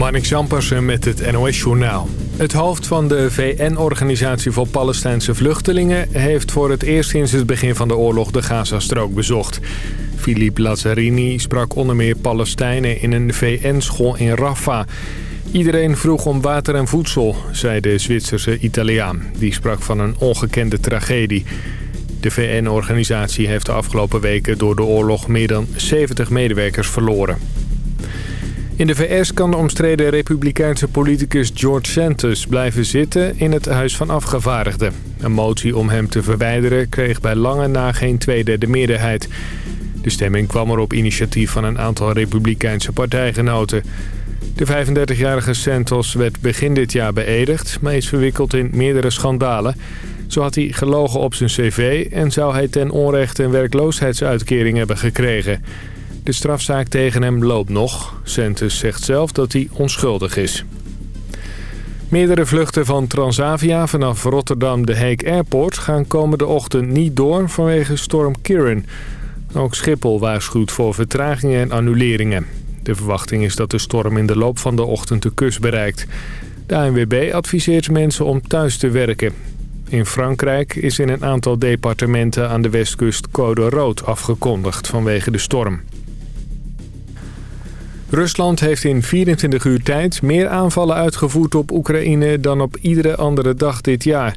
Marnik Zampersen met het NOS-journaal. Het hoofd van de VN-organisatie voor Palestijnse vluchtelingen... heeft voor het eerst sinds het begin van de oorlog de Gazastrook bezocht. Philippe Lazzarini sprak onder meer Palestijnen in een VN-school in Rafah. Iedereen vroeg om water en voedsel, zei de Zwitserse Italiaan. Die sprak van een ongekende tragedie. De VN-organisatie heeft de afgelopen weken door de oorlog meer dan 70 medewerkers verloren. In de VS kan de omstreden republikeinse politicus George Santos blijven zitten in het Huis van Afgevaardigden. Een motie om hem te verwijderen kreeg bij lange na geen tweederde meerderheid. De stemming kwam er op initiatief van een aantal republikeinse partijgenoten. De 35-jarige Santos werd begin dit jaar beëdigd, maar is verwikkeld in meerdere schandalen. Zo had hij gelogen op zijn cv en zou hij ten onrechte een werkloosheidsuitkering hebben gekregen. De strafzaak tegen hem loopt nog. Santos zegt zelf dat hij onschuldig is. Meerdere vluchten van Transavia vanaf Rotterdam de Heek Airport gaan komende ochtend niet door vanwege storm Kiran. Ook Schiphol waarschuwt voor vertragingen en annuleringen. De verwachting is dat de storm in de loop van de ochtend de kust bereikt. De ANWB adviseert mensen om thuis te werken. In Frankrijk is in een aantal departementen aan de westkust code rood afgekondigd vanwege de storm. Rusland heeft in 24 uur tijd meer aanvallen uitgevoerd op Oekraïne dan op iedere andere dag dit jaar.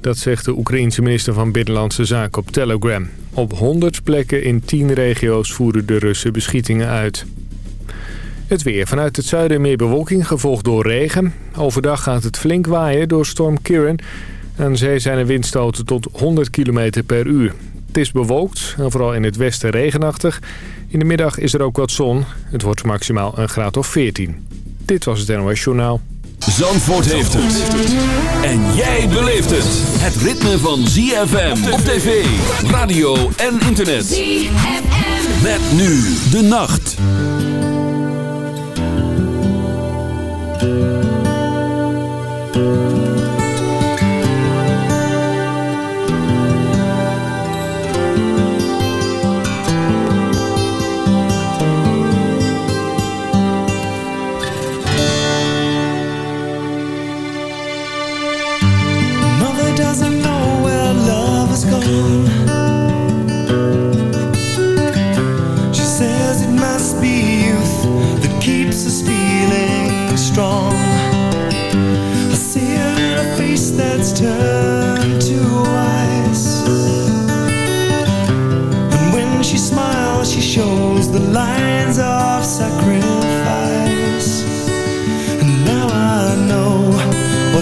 Dat zegt de Oekraïense minister van Binnenlandse Zaken op Telegram. Op 100 plekken in 10 regio's voeren de Russen beschietingen uit. Het weer. Vanuit het zuiden meer bewolking, gevolgd door regen. Overdag gaat het flink waaien door storm Kiran. Aan zee zijn er windstoten tot 100 km per uur. Het is bewolkt en vooral in het westen regenachtig. In de middag is er ook wat zon. Het wordt maximaal een graad of 14. Dit was het NOS Journaal. Zandvoort heeft het. En jij beleeft het. Het ritme van ZFM op tv, radio en internet. ZFM. Met nu de nacht.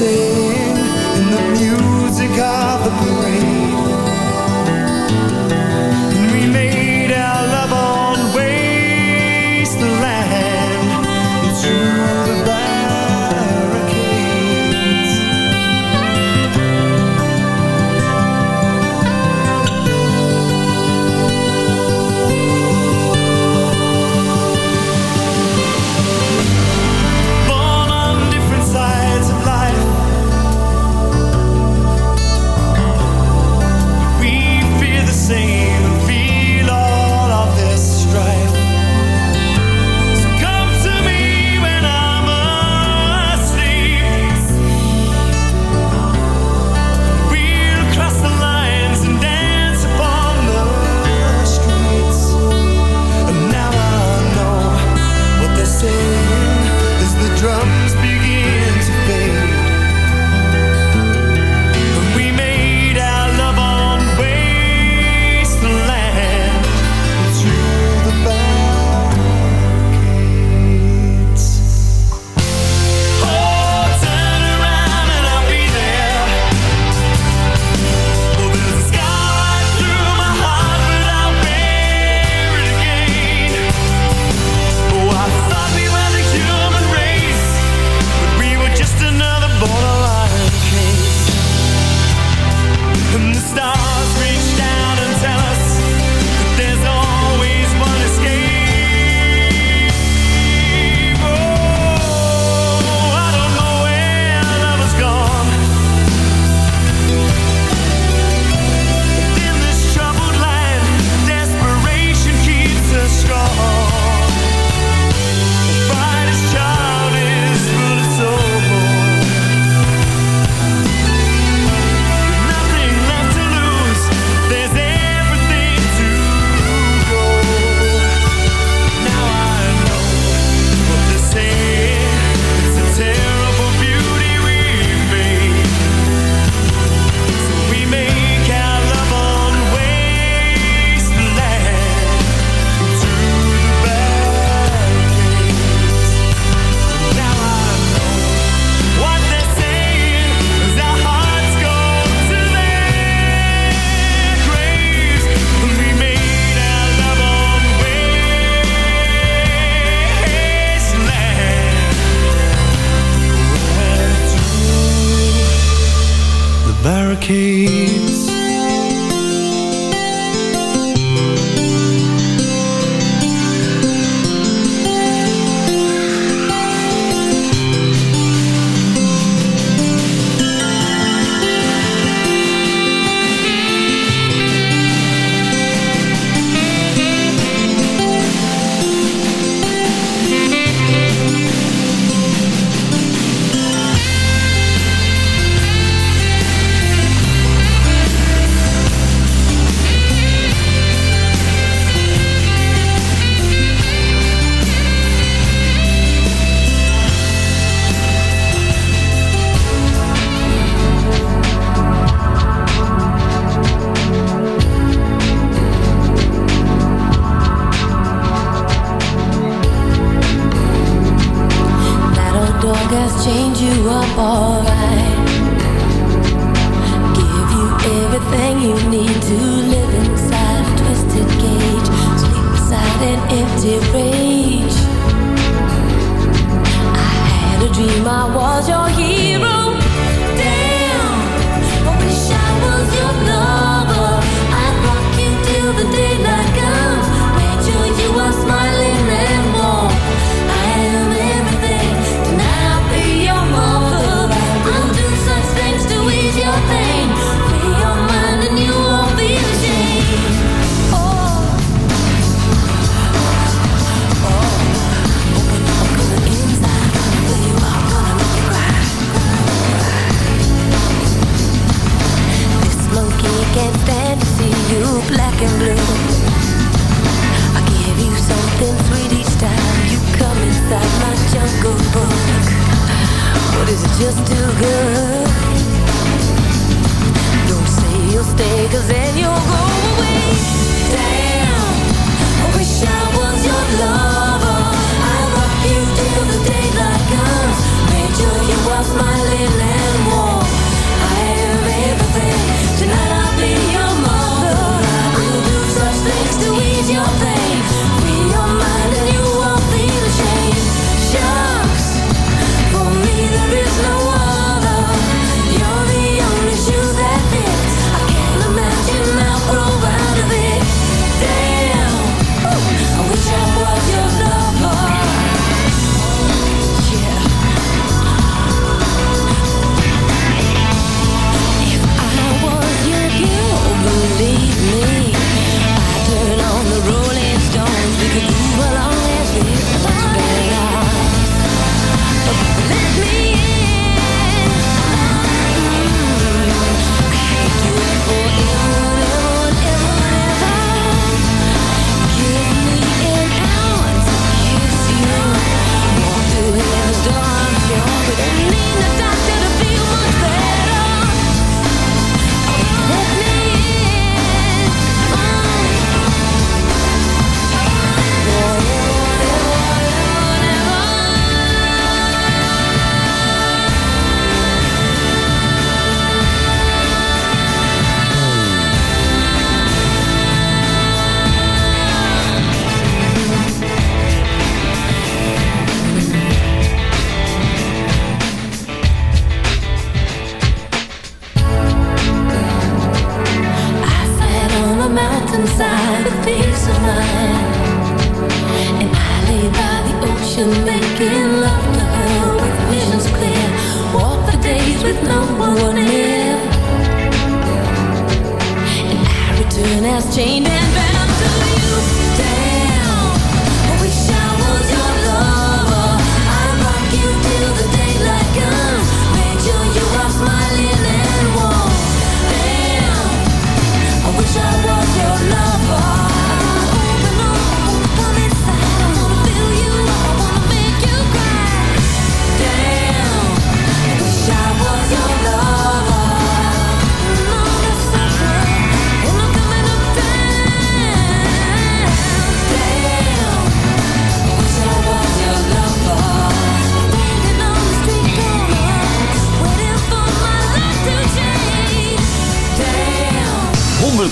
say far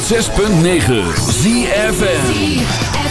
106.9 ZFN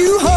you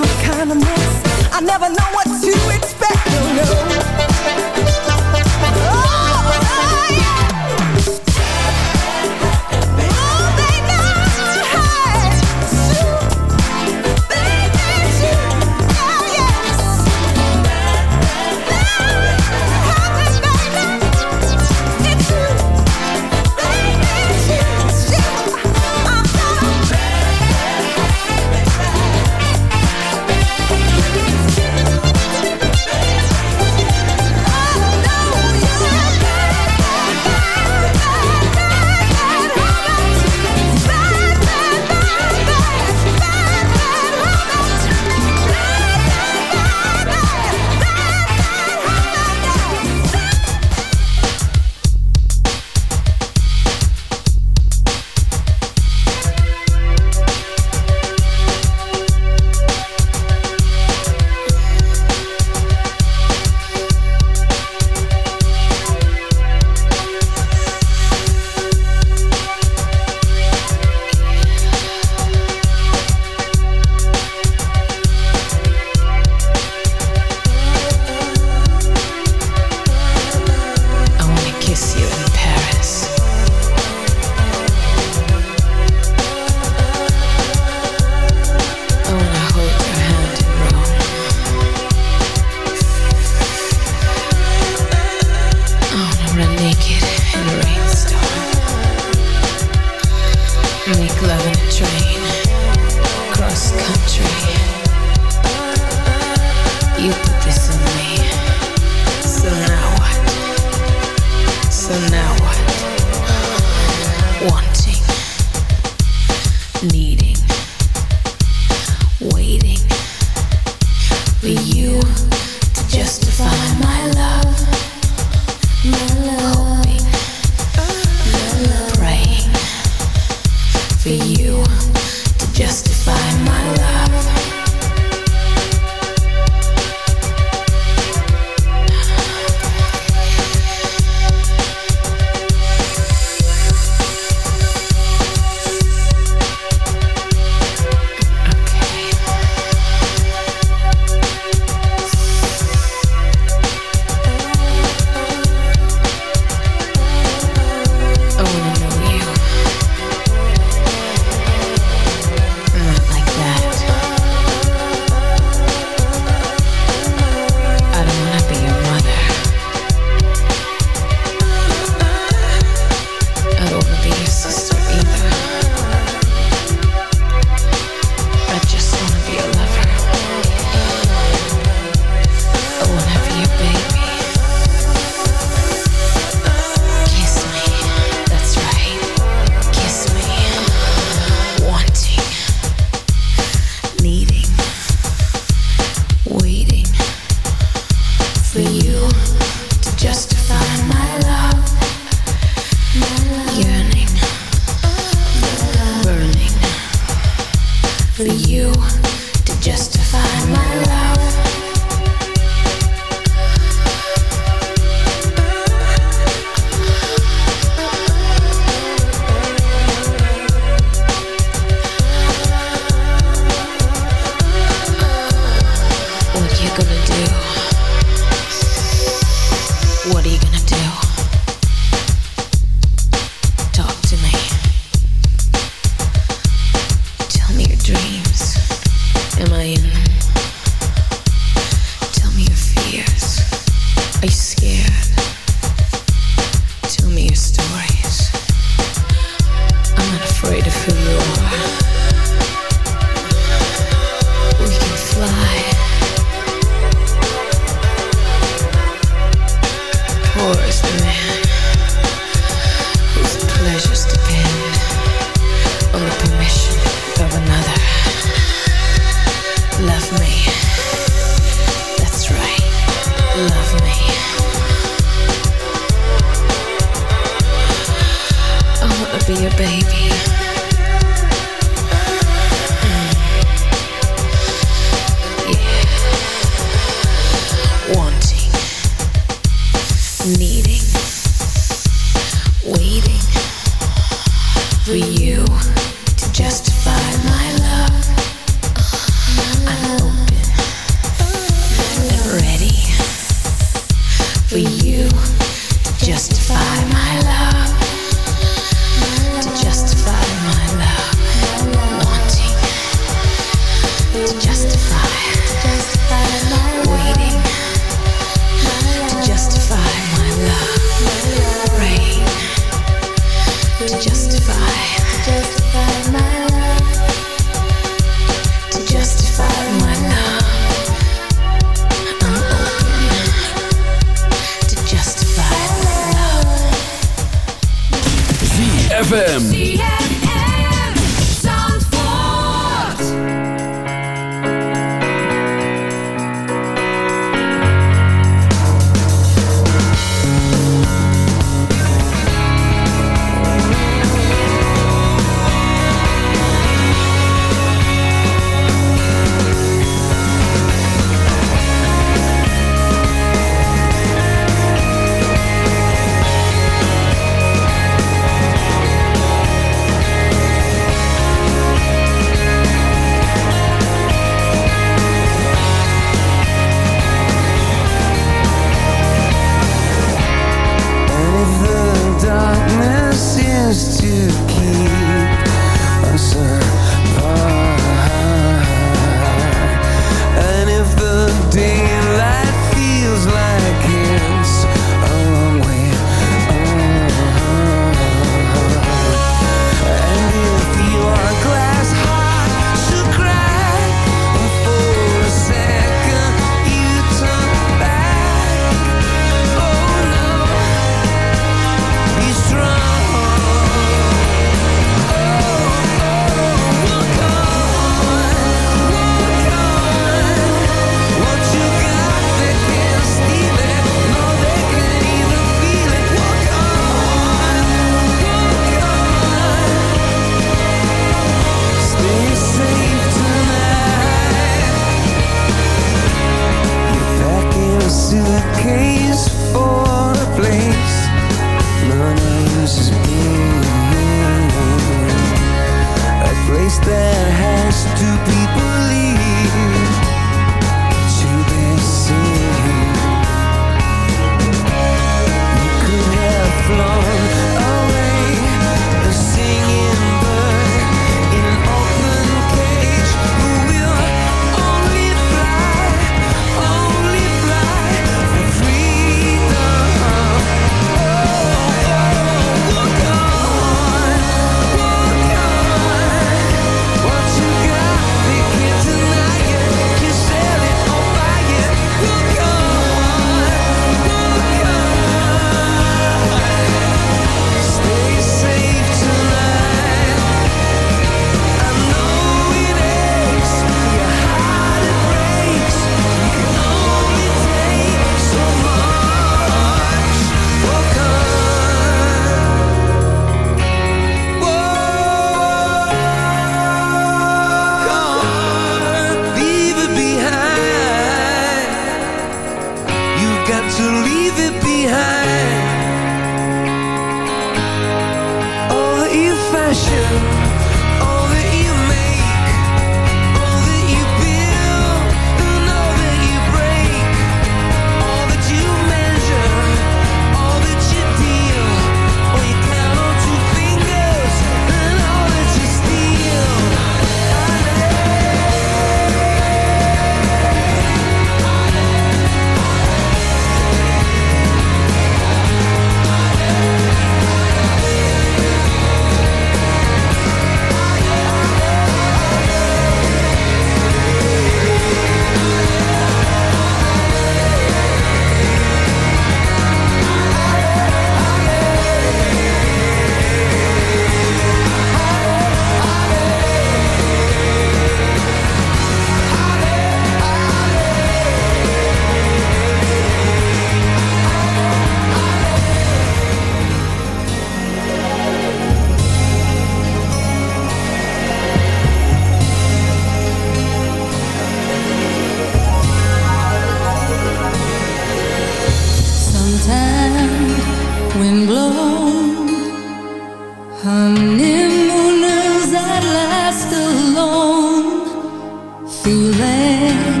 feeling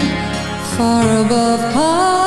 far above all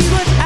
Be good.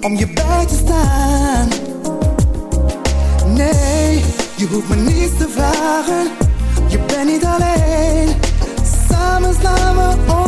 om je bij te staan. Nee, je hoeft me niets te vragen, je bent niet alleen. Samen slaan we.